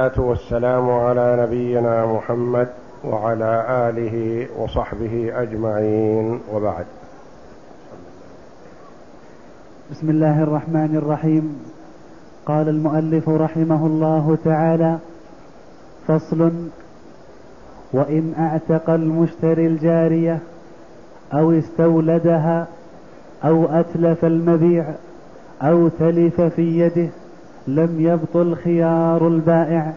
والسلام على نبينا محمد وعلى آله وصحبه أجمعين. وبعد. بسم الله الرحمن الرحيم. قال المؤلف رحمه الله تعالى فصل وإن أعتق المشتري الجارية أو استولدها أو أتلف المبيع أو تلف في يده لم يبطل خيار البائع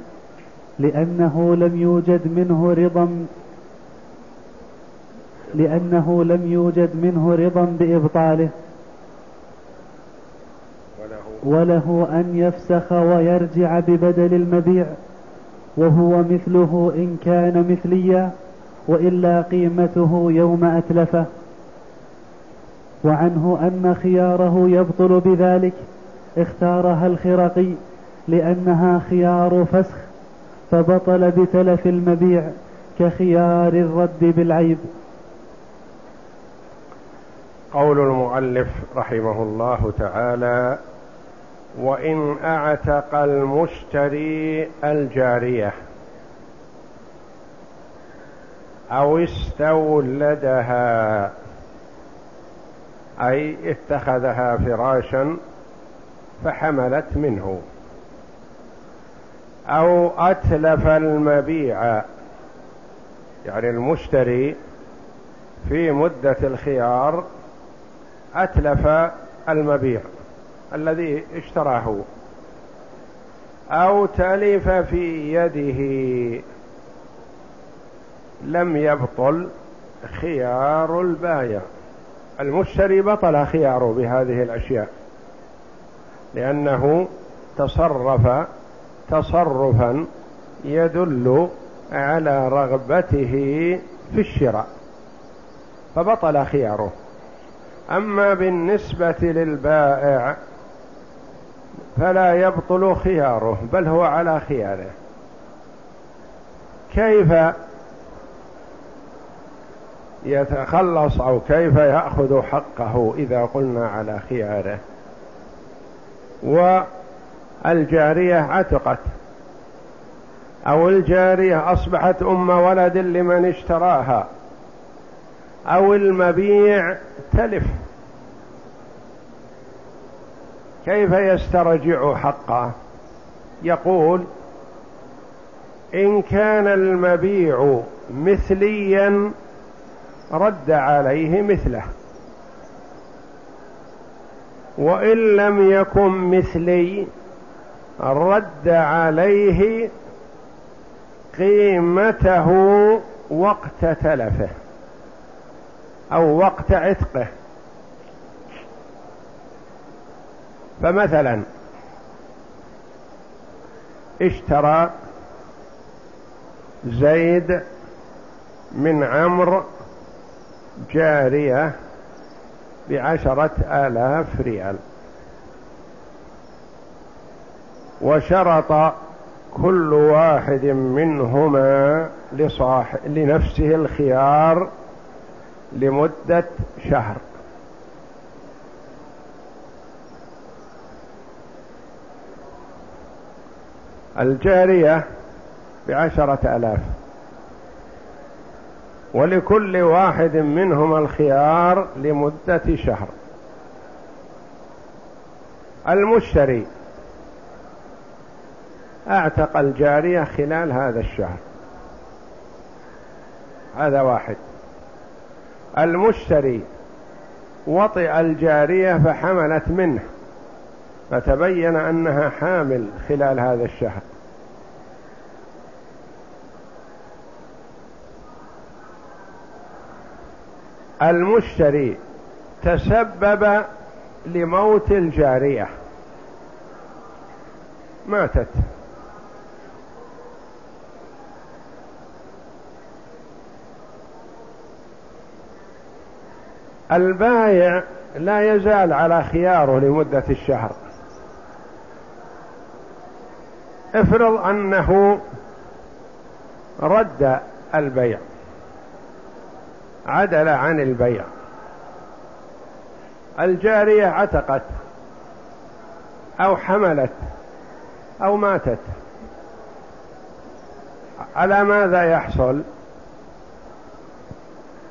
لأنه لم يوجد منه رضا لأنه لم يوجد منه رضا بإبطاله. وله أن يفسخ ويرجع ببدل المبيع وهو مثله إن كان مثليا وإلا قيمته يوم أتلفه. وعنه أن خياره يبطل بذلك اختارها الخرقي لأنها خيار فسخ فبطل بتلف المبيع كخيار الرد بالعيب. قول المؤلف رحمه الله تعالى وإن أعتق المشتري الجارية أو استولدها أي اتخذها فراشا فحملت منه. أو أتلف المبيع يعني المشتري في مدة الخيار أتلف المبيع الذي اشتراه. أو تلف في يده. لم يبطل خيار البايع. المشتري بطل خياره بهذه الأشياء. لأنه تصرف تصرفا يدل على رغبته في الشراء فبطل خياره. أما بالنسبة للبائع فلا يبطل خياره بل هو على خياره. كيف يتخلص أو كيف يأخذ حقه إذا قلنا على خياره؟ والجارية عتقت. أو الجارية أصبحت أم ولد لمن اشتراها. أو المبيع تلف. كيف يسترجع حقه؟ يقول إن كان المبيع مثليا رد عليه مثله. وإن لم يكن مثلي رد عليه قيمته وقت تلفه أو وقت عتقه. فمثلا اشترى زيد من عمرو جارية بعشرة آلاف ريال. وشرط كل واحد منهما لصاح لنفسه الخيار لمدة شهر. الجارية بعشرة آلاف. ولكل واحد منهما الخيار لمدة شهر. المشتري. أعتق الجارية خلال هذا الشهر. هذا واحد. المشتري. وطئ الجارية فحملت منه. فتبين أنها حامل خلال هذا الشهر. المشتري تسبب لموت الجارية. ماتت. البايع لا يزال على خياره لمدة الشهر. افرض أنه رد البيع. عدل عن البيع. الجارية عتقت أو حملت أو ماتت. على ماذا يحصل؟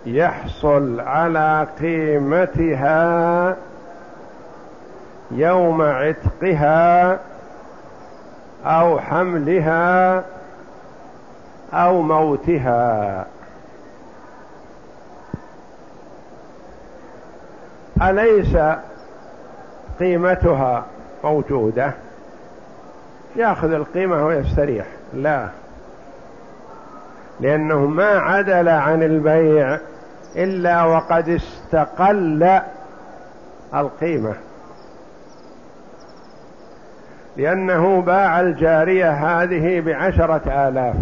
يحصل على قيمتها يوم عتقها أو حملها أو موتها. أليس قيمتها موجودة؟ يأخذ القيمة ويستريح لا. لأنه ما عدل عن البيع إلا وقد استقل القيمة. لأنه باع الجارية هذه بعشرة آلاف.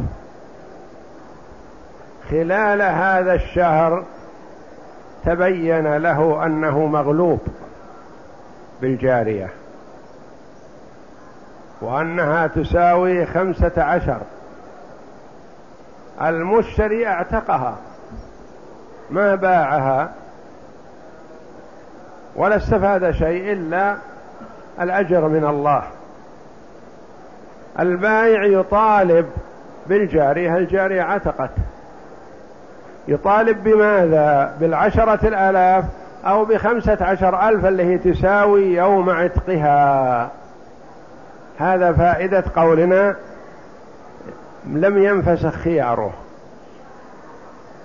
خلال هذا الشهر تبين له أنه مغلوب بالجارية وأنها تساوي خمسة عشر. المشتري اعتقها ما باعها ولا استفاد شيء إلا الأجر من الله. البائع يطالب بالجارية الجارية عتقت. يطالب بماذا؟ بالعشرة الآلاف أو بخمسة عشر ألف اللي هي تساوي يوم عتقها. هذا فائدة قولنا لم ينفسخ خياره.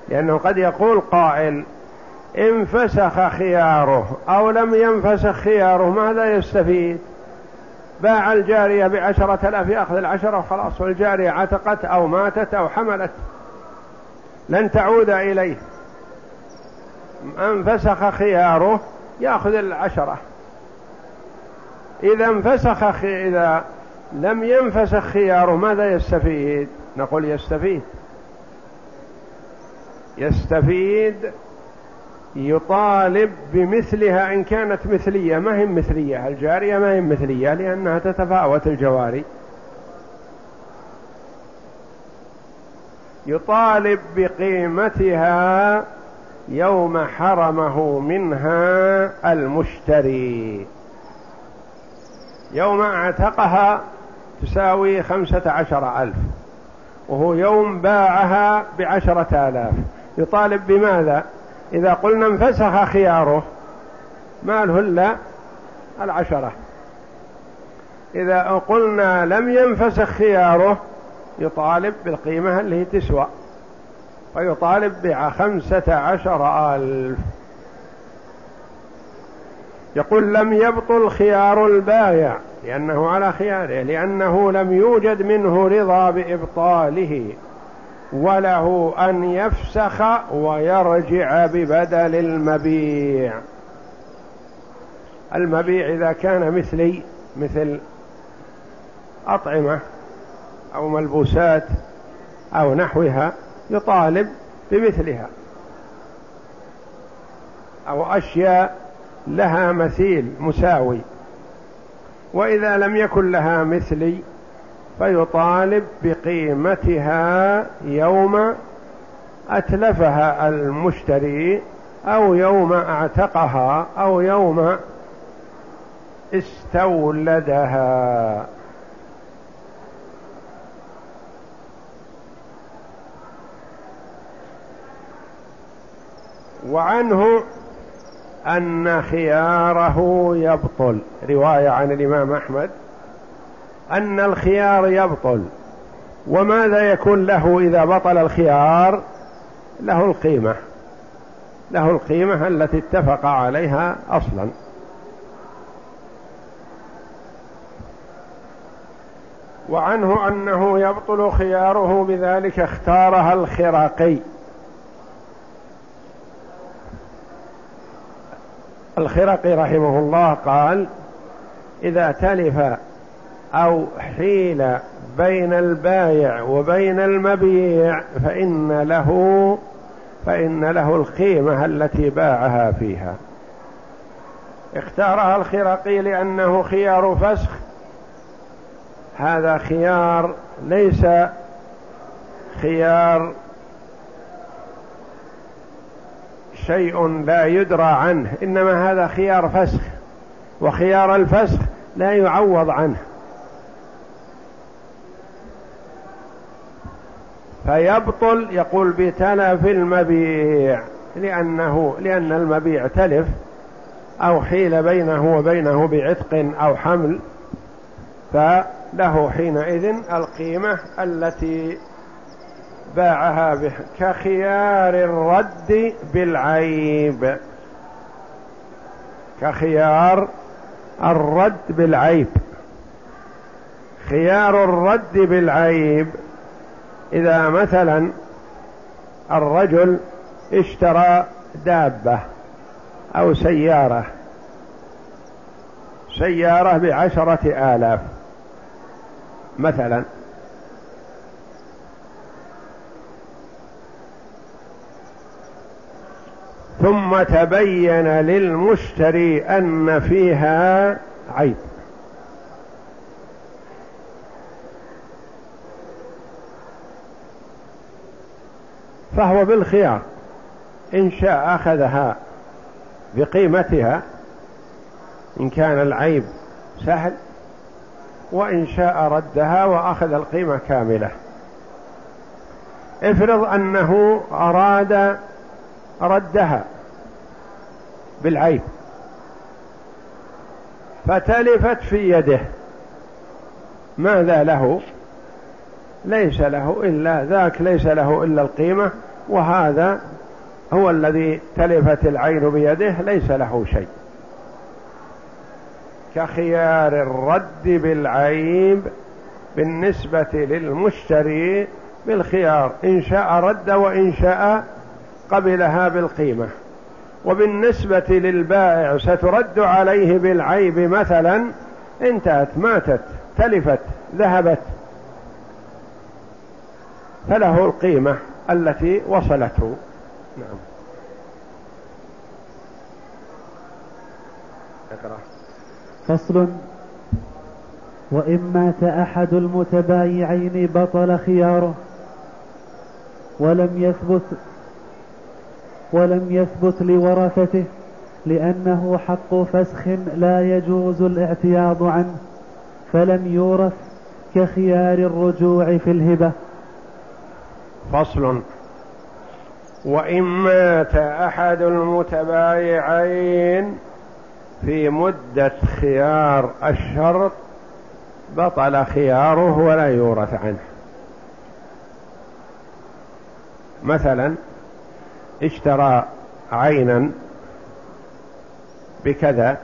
لأنه قد يقول قائل انفسخ خياره أو لم ينفسخ خياره ماذا يستفيد؟ باع الجارية بعشرة آلاف يأخذ العشرة وخلاص والجارية عتقت أو ماتت أو حملت. لن تعود إليه. انفسخ خياره يأخذ العشرة. إذا انفسخ خي... إذا لم ينفسخ خياره ماذا يستفيد؟ نقول يستفيد. يستفيد يطالب بمثلها إن كانت مثلية. ما هي مثلية؟ الجارية ما هي مثلية لأنها تتفاوت الجواري. يطالب بقيمتها يوم حرمه منها المشتري. يوم اعتقها تساوي خمسة عشر ألف وهو يوم باعها بعشرة آلاف. يطالب بماذا؟ إذا قلنا انفسخ خياره ما له إلا العشرة. إذا قلنا لم ينفسخ خياره يطالب بالقيمة اللي تسوى. ويطالب بخمسة عشر ألف. يقول لم يبطل خيار البايع لأنه على خياره لأنه لم يوجد منه رضا بإبطاله. وله أن يفسخ ويرجع ببدل المبيع. المبيع إذا كان مثلي مثل أطعمة أو ملبوسات أو نحوها يطالب بمثلها. أو أشياء لها مثيل مساوي. وإذا لم يكن لها مثلي فيطالب بقيمتها يوم أتلفها المشتري أو يوم أعتقها أو يوم استولدها. وعنه أن خياره يبطل. رواية عن الإمام أحمد. أن الخيار يبطل. وماذا يكون له إذا بطل الخيار؟ له القيمة. له القيمة التي اتفق عليها أصلا. وعنه أنه يبطل خياره بذلك اختارها الخراقي. الخرقي رحمه الله قال إذا تلف أو حيل بين البايع وبين المبيع فإن له فإن له القيمة التي باعها فيها. اختارها الخرقي لأنه خيار فسخ. هذا خيار ليس خيار شيء لا يدرى عنه إنما هذا خيار فسخ وخيار الفسخ لا يعوض عنه. فيبطل يقول بتلف المبيع لأنه لأن المبيع تلف أو حيل بينه وبينه بعتق أو حمل فله حينئذ القيمة التي باعها به كخيار الرد بالعيب. كخيار الرد بالعيب. خيار الرد بالعيب. إذا مثلا الرجل اشترى دابة أو سيارة سيارة بعشرة آلاف مثلا ثم تبين للمشتري أن فيها عيب. فهو بالخيار إن شاء أخذها بقيمتها إن كان العيب سهل وإن شاء ردها وأخذ القيمة كاملة. افرض أنه أراد ردها بالعيب. فتلفت في يده. ماذا له؟ ليس له إلا ذاك ليس له إلا القيمة وهذا هو الذي تلفت العين بيده ليس له شيء. كخيار الرد بالعيب بالنسبة للمشتري بالخيار إن شاء رد وإن شاء قبلها بالقيمة وبالنسبة للبائع سترد عليه بالعيب مثلا انتهت ماتت تلفت ذهبت. فله القيمة التي وصلته. نعم. اقرأ. فصل. وإن مات أحد المتبايعين بطل خياره ولم يثبت ولم يثبت لورثته لأنه حق فسخ لا يجوز الاعتياض عنه فلم يورث كخيار الرجوع في الهبة. فصل. وإن مات أحد المتبايعين في مدة خيار الشرط بطل خياره ولا يورث عنه. مثلا اشترى عينا بكذا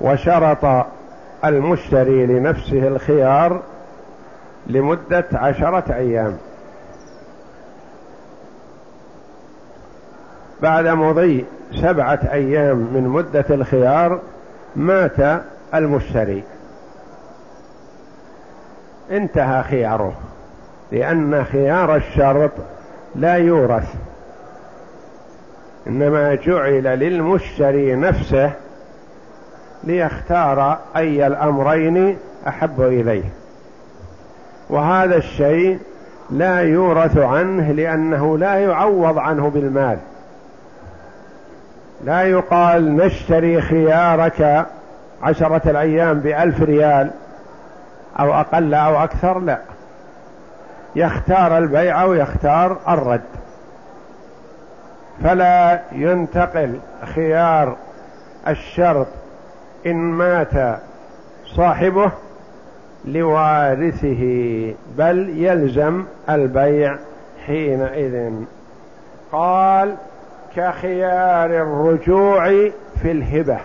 وشرط المشتري لنفسه الخيار لمدة عشرة أيام. بعد مضي سبعة أيام من مدة الخيار مات المشتري. انتهى خياره لأن خيار الشرط لا يورث. إنما جعل للمشتري نفسه ليختار أي الأمرين أحب إليه. وهذا الشيء لا يورث عنه لأنه لا يعوض عنه بالمال. لا يقال نشتري خيارك عشرة الأيام بألف ريال أو أقل أو أكثر لا. يختار البيع ويختار الرد. فلا ينتقل خيار الشرط إن مات صاحبه لوارثه بل يلزم البيع حينئذ. قال كخيار الرجوع في الهبة.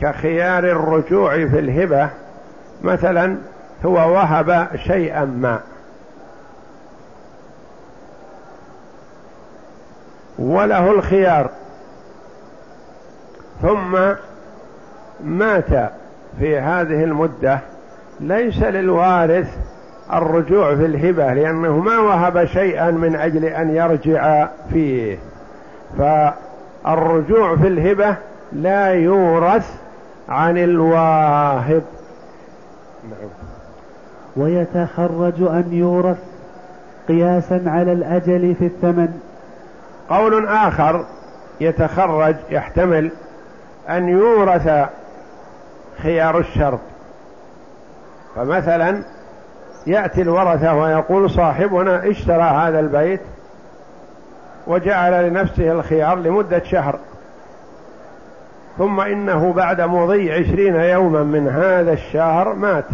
كخيار الرجوع في الهبة مثلا هو وهب شيئا ما. وله الخيار. ثم مات في هذه المدة. ليس للوارث الرجوع في الهبة لأنه ما وهب شيئا من أجل أن يرجع فيه. فالرجوع في الهبة لا يورث عن الواهب. نعم. ويتخرج أن يورث قياسا على الأجل في الثمن. قول آخر يتخرج يحتمل أن يورث خيار الشرط. فمثلا يأتي الورثة ويقول صاحبنا اشترى هذا البيت وجعل لنفسه الخيار لمدة شهر ثم إنه بعد مضي عشرين يوما من هذا الشهر مات.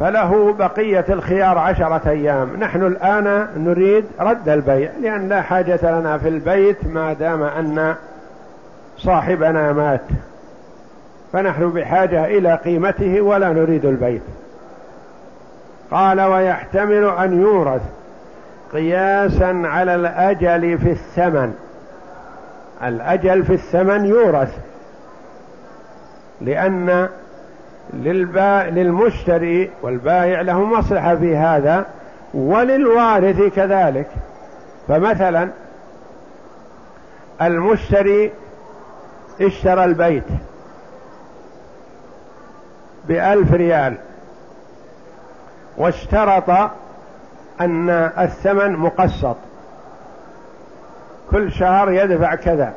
فله بقية الخيار عشرة أيام. نحن الآن نريد رد البيع لأن لا حاجة لنا في البيت ما دام أن صاحبنا مات. فنحن بحاجة إلى قيمته ولا نريد البيت قال ويحتمل أن يورث قياسا على الأجل في الثمن. الأجل في الثمن يورث لأن. للمشتري والبائع له مصلحة في هذا وللوارث كذلك. فمثلا المشتري اشترى البيت بألف ريال واشترط أن الثمن مقسط. كل شهر يدفع كذا.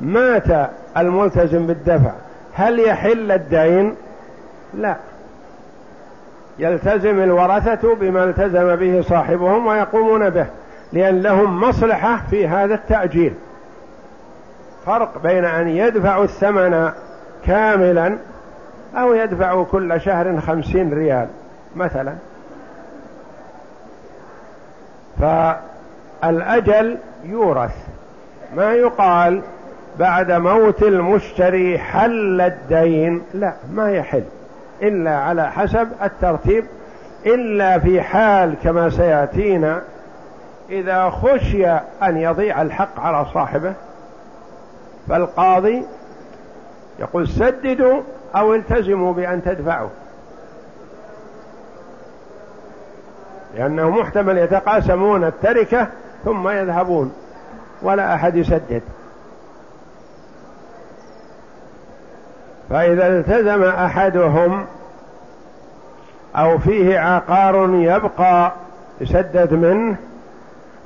مات الملتزم بالدفع. هل يحل الدين؟ لا. يلتزم الورثة بما التزم به صاحبهم ويقومون به لأن لهم مصلحة في هذا التأجيل. فرق بين أن يدفعوا الثمن كاملا أو يدفعوا كل شهر خمسين ريال مثلا. فالأجل يورث. ما يقال بعد موت المشتري حل الدين. لا ما يحل. إلا على حسب الترتيب. إلا في حال كما سيأتينا إذا خشي أن يضيع الحق على صاحبه فالقاضي يقول سددوا أو التزموا بأن تدفعوا. لأنه محتمل يتقاسمون التركة ثم يذهبون ولا أحد يسدد. فإذا التزم أحدهم أو فيه عقار يبقى يسدد منه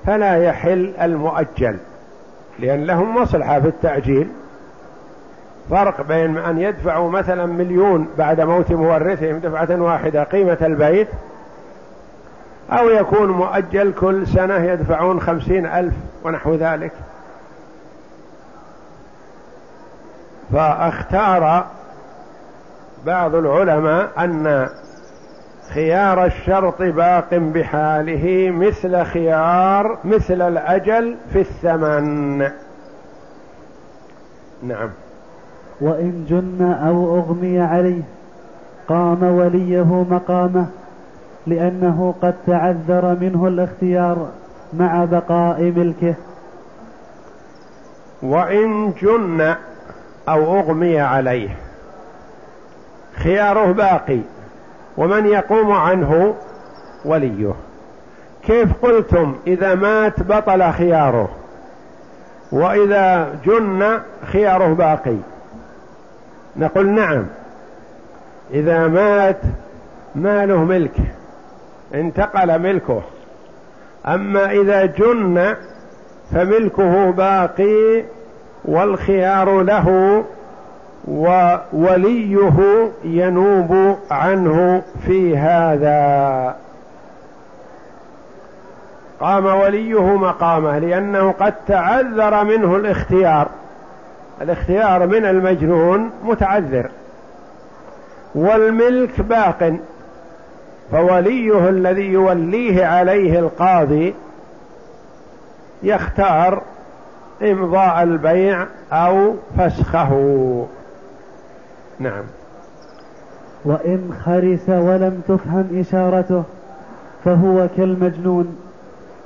فلا يحل المؤجل لأن لهم مصلحة في التأجيل. فرق بين أن يدفعوا مثلا مليون بعد موت مورثهم دفعة واحدة قيمة البيت أو يكون مؤجل كل سنة يدفعون خمسين ألف ونحو ذلك. فأختار بعض العلماء أن خيار الشرط باق بحاله مثل خيار مثل الأجل في الثمن. نعم. وإن جن أو أغمي عليه قام وليه مقامه لأنه قد تعذر منه الاختيار مع بقاء ملكه. وإن جن أو أغمي عليه خياره باقي ومن يقوم عنه وليه. كيف قلتم إذا مات بطل خياره؟ وإذا جن خياره باقي؟ نقول نعم. إذا مات ماله ملك انتقل ملكه. أما إذا جن فملكه باقي والخيار له ووليه ينوب عنه في هذا. قام وليه مقامه لأنه قد تعذر منه الاختيار. الاختيار من المجنون متعذر. والملك باق. فوليه الذي يوليه عليه القاضي يختار إمضاء البيع أو فسخه. نعم. وإن خرس ولم تفهم إشارته فهو كالمجنون.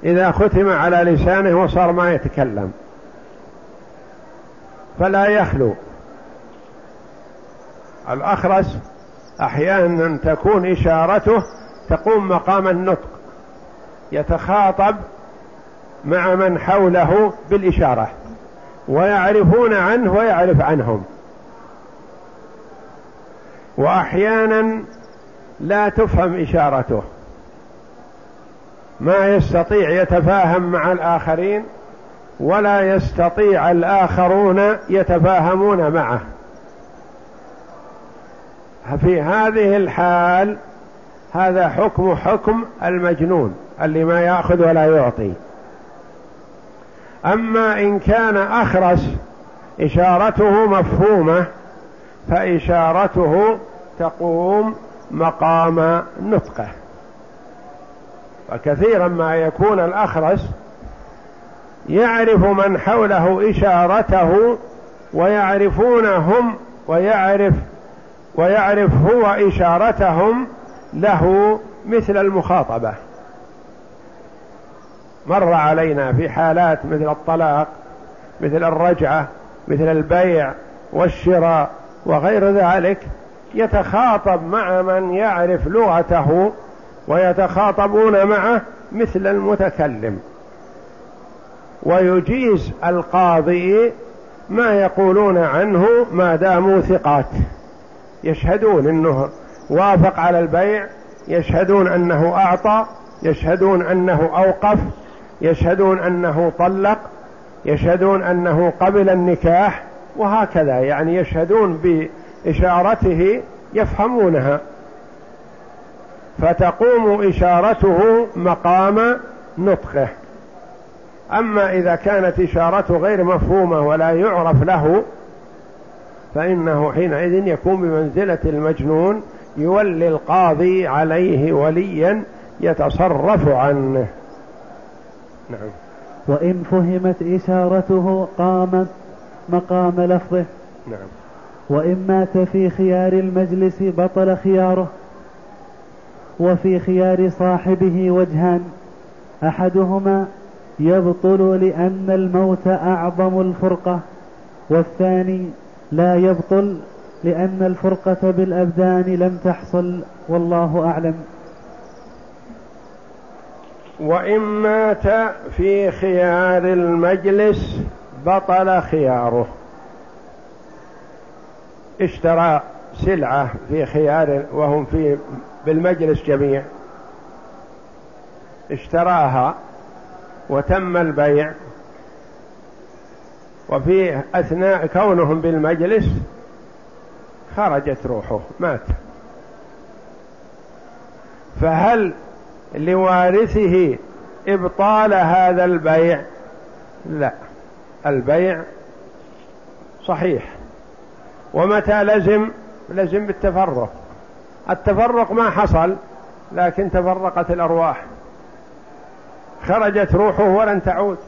إذا ختم على لسانه وصار ما يتكلم. فلا يخلو. الأخرس أحيانا تكون إشارته تقوم مقام النطق يتخاطب مع من حوله بالإشارة ويعرفون عنه ويعرف عنهم. وأحيانا لا تفهم إشارته. ما يستطيع يتفاهم مع الآخرين ولا يستطيع الآخرون يتفاهمون معه. في هذه الحال هذا حكم حكم المجنون اللي ما يأخذ ولا يعطي. أما إن كان أخرس إشارته مفهومة فإشارته تقوم مقام نطقه. وكثيرا ما يكون الأخرس يعرف من حوله إشارته ويعرفون هم ويعرف ويعرف هو إشارتهم له مثل المخاطبة. مر علينا في حالات مثل الطلاق مثل الرجعة مثل البيع والشراء وغير ذلك. يتخاطب مع من يعرف لغته ويتخاطبون معه مثل المتكلم. ويجيز القاضي ما يقولون عنه ما داموا ثقات. يشهدون إنه وافق على البيع يشهدون أنه أعطى يشهدون أنه أوقف يشهدون أنه طلق يشهدون أنه قبل النكاح وهكذا. يعني يشهدون باشارته يفهمونها. فتقوم إشارته مقام نطقه. أما إذا كانت إشارته غير مفهومة ولا يعرف له فإنه حينئذ يكون بمنزلة المجنون يولي القاضي عليه وليا يتصرف عنه. نعم. وإن فهمت إشارته قامت مقام لفظه. نعم. وإن مات في خيار المجلس بطل خياره وفي خيار صاحبه وجهان أحدهما يبطل لأن الموت أعظم الفرقة والثاني لا يبطل لأن الفرقة بالأبدان لم تحصل والله أعلم. وإن مات في خيار المجلس بطل خياره. اشترى سلعة في خيار وهم في بالمجلس جميع. اشتراها وتم البيع. وفي أثناء كونهم بالمجلس خرجت روحه مات. فهل لوارثه إبطال هذا البيع؟ لا. البيع صحيح. ومتى لزم؟ لزم بالتفرق. التفرق ما حصل لكن تفرقت الأرواح. خرجت روحه ولن تعود.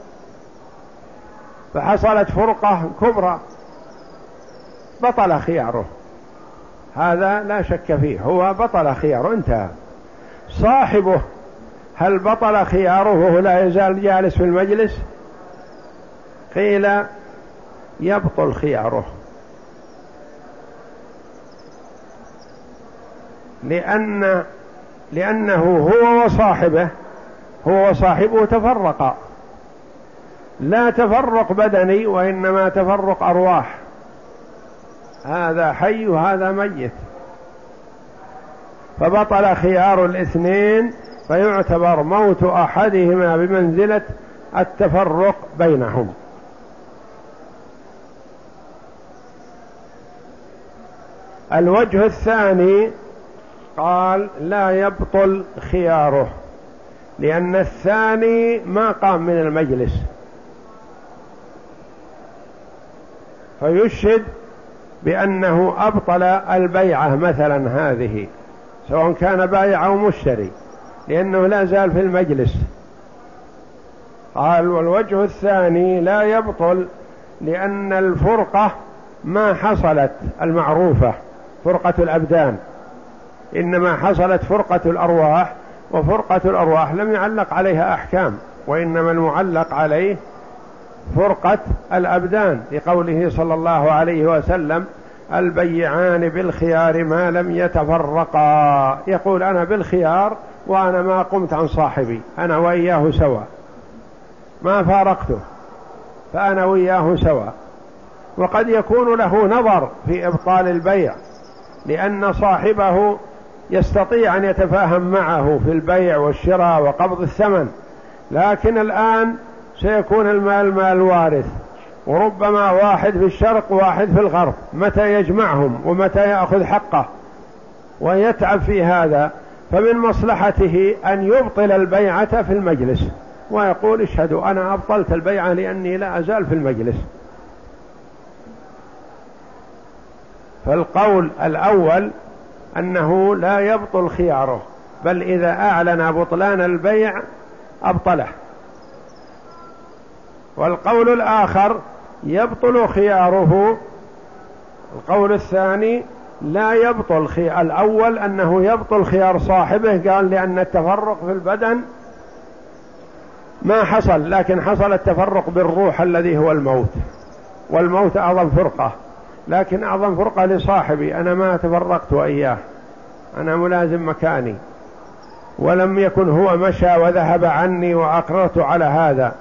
فحصلت فرقة كبرى. بطل خياره. هذا لا شك فيه. هو بطل خياره انتهى. صاحبه هل بطل خياره وهو لا يزال جالس في المجلس؟ قيل يبطل خياره. لأن لأنه هو وصاحبه هو وصاحبه تفرقا. لا تفرق بدني وإنما تفرق أرواح. هذا حي وهذا ميت. فبطل خيار الاثنين فيعتبر موت أحدهما بمنزلة التفرق بينهم. الوجه الثاني قال لا يبطل خياره لأن الثاني ما قام من المجلس. فيشهد بأنه أبطل البيعة مثلا هذه سواء كان بايع أو مشتري لأنه لا زال في المجلس. قال والوجه الثاني لا يبطل لأن الفرقة ما حصلت المعروفة فرقة الأبدان. إنما حصلت فرقة الأرواح وفرقة الأرواح لم يعلق عليها أحكام وإنما المعلق عليه فرقة الأبدان لقوله صلى الله عليه وسلم البيعان بالخيار ما لم يتفرقا. يقول أنا بالخيار وأنا ما قمت عن صاحبي أنا وإياه سوا. ما فارقته فأنا وإياه سوا. وقد يكون له نظر في إبطال البيع لأن صاحبه يستطيع أن يتفاهم معه في البيع والشراء وقبض الثمن لكن الآن سيكون المال مال وارث وربما واحد في الشرق وواحد في الغرب متى يجمعهم ومتى يأخذ حقه؟ ويتعب في هذا فمن مصلحته أن يبطل البيعة في المجلس ويقول اشهدوا أنا أبطلت البيعة لأني لا أزال في المجلس. فالقول الأول أنه لا يبطل خياره بل إذا أعلن بطلان البيع أبطله. والقول الآخر يبطل خياره القول الثاني لا يبطل خيار الأول أنه يبطل خيار صاحبه قال لأن التفرق في البدن ما حصل لكن حصل التفرق بالروح الذي هو الموت. والموت أعظم فرقة. لكن أعظم فرقة لصاحبي أنا ما تفرقت وإياه. أنا ملازم مكاني. ولم يكن هو مشى وذهب عني وأقررت على هذا.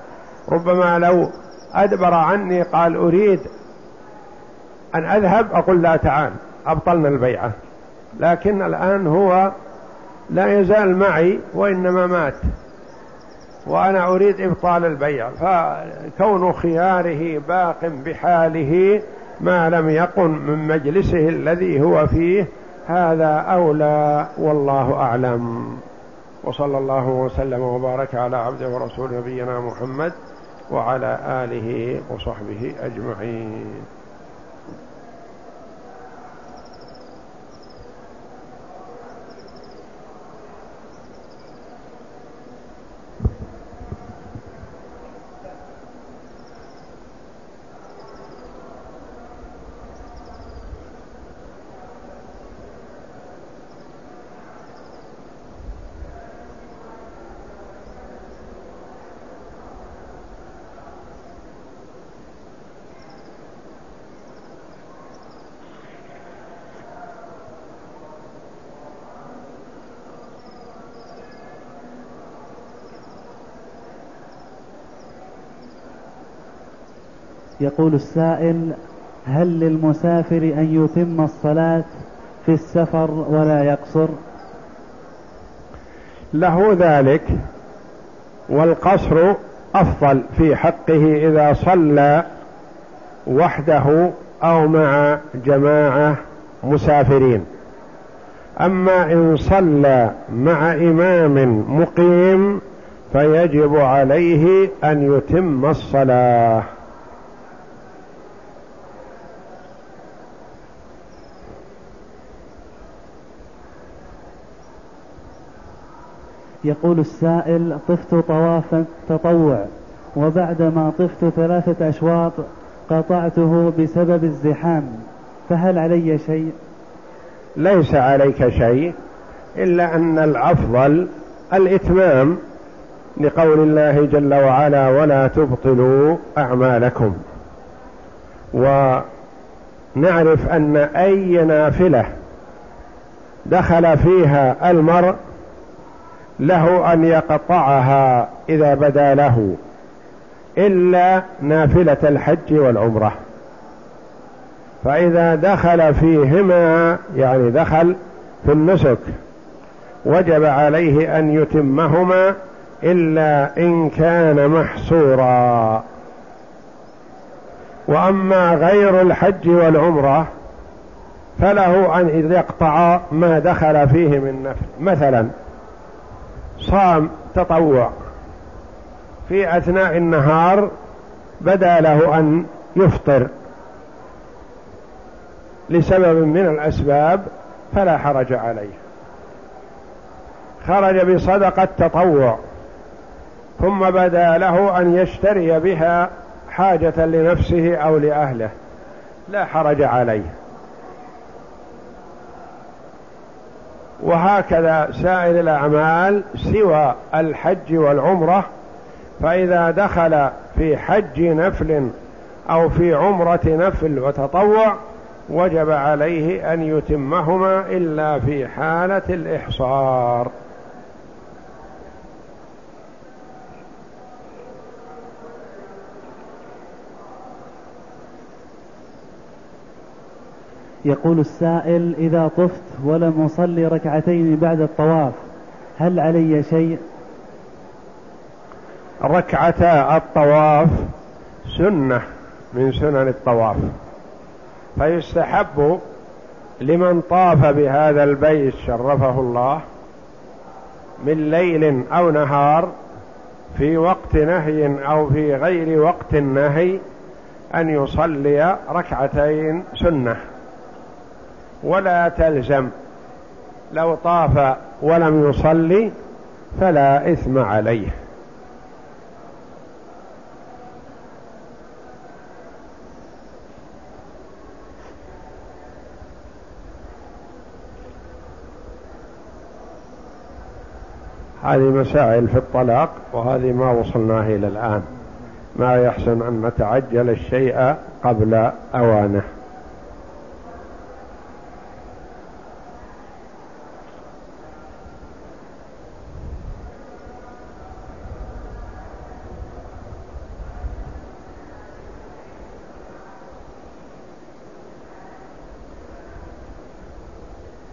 ربما لو أدبر عني قال أريد أن أذهب أقول لا تعال أبطلنا البيعة. لكن الآن هو لا يزال معي وإنما مات. وأنا أريد إبطال البيع. فكون خياره باق بحاله ما لم يقن من مجلسه الذي هو فيه هذا أولى والله أعلم. وصلى الله وسلم وبارك على عبده ورسول نبينا محمد وعلى آله وصحبه أجمعين. يقول السائل هل للمسافر أن يتم الصلاة في السفر ولا يقصر؟ له ذلك والقصر أفضل في حقه إذا صلى وحده أو مع جماعة مسافرين. أما إن صلى مع إمام مقيم فيجب عليه أن يتم الصلاة. يقول السائل طفت طوافا تطوع وبعدما طفت ثلاثة أشواط قطعته بسبب الزحام فهل علي شيء؟ ليس عليك شيء إلا أن الأفضل الإتمام لقول الله جل وعلا ولا تبطلوا أعمالكم ونعرف أن أي نافلة دخل فيها المرء له أن يقطعها إذا بدا له إلا نافلة الحج والعمرة. فإذا دخل فيهما يعني دخل في النسك وجب عليه أن يتمهما إلا إن كان محصورا. وأما غير الحج والعمرة فله أن يقطع ما دخل فيه من نفل. مثلا صام تطوع في أثناء النهار بدا له أن يفطر لسبب من الأسباب فلا حرج عليه. خرج بصدقة تطوع ثم بدا له أن يشتري بها حاجة لنفسه أو لأهله لا حرج عليه. وهكذا سائر الأعمال سوى الحج والعمرة فإذا دخل في حج نفل أو في عمرة نفل وتطوع وجب عليه أن يتمهما إلا في حالة الإحصار. يقول السائل إذا طفت ولم أصلي ركعتين بعد الطواف هل علي شيء؟ ركعتا الطواف سنة من سنن الطواف فيستحب لمن طاف بهذا البيت شرفه الله من ليل أو نهار في وقت نهي أو في غير وقت النهي أن يصلي ركعتين سنة. ولا تلزم. لو طاف ولم يصلي فلا إثم عليه. هذه مسائل في الطلاق وهذه ما وصلناه إلى الآن. ما يحسن أن نتعجل الشيء قبل أوانه.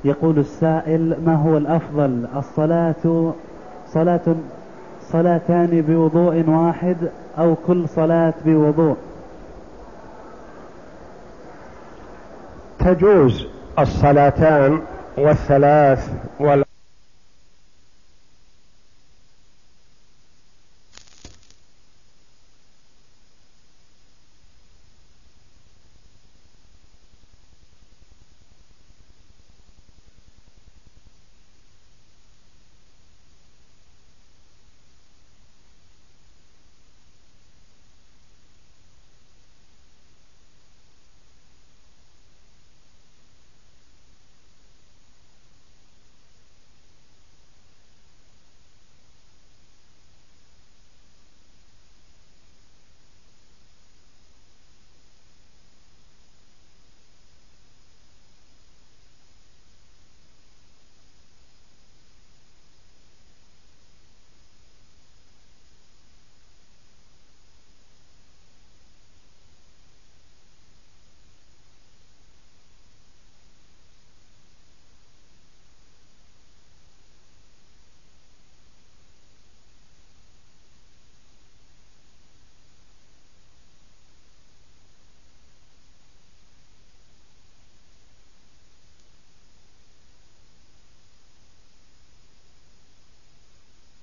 يقول السائل ما هو الأفضل؟ الصلاة صلاة صلاتان بوضوء واحد أو كل صلاة بوضوء؟ تجوز الصلاتان والثلاث وال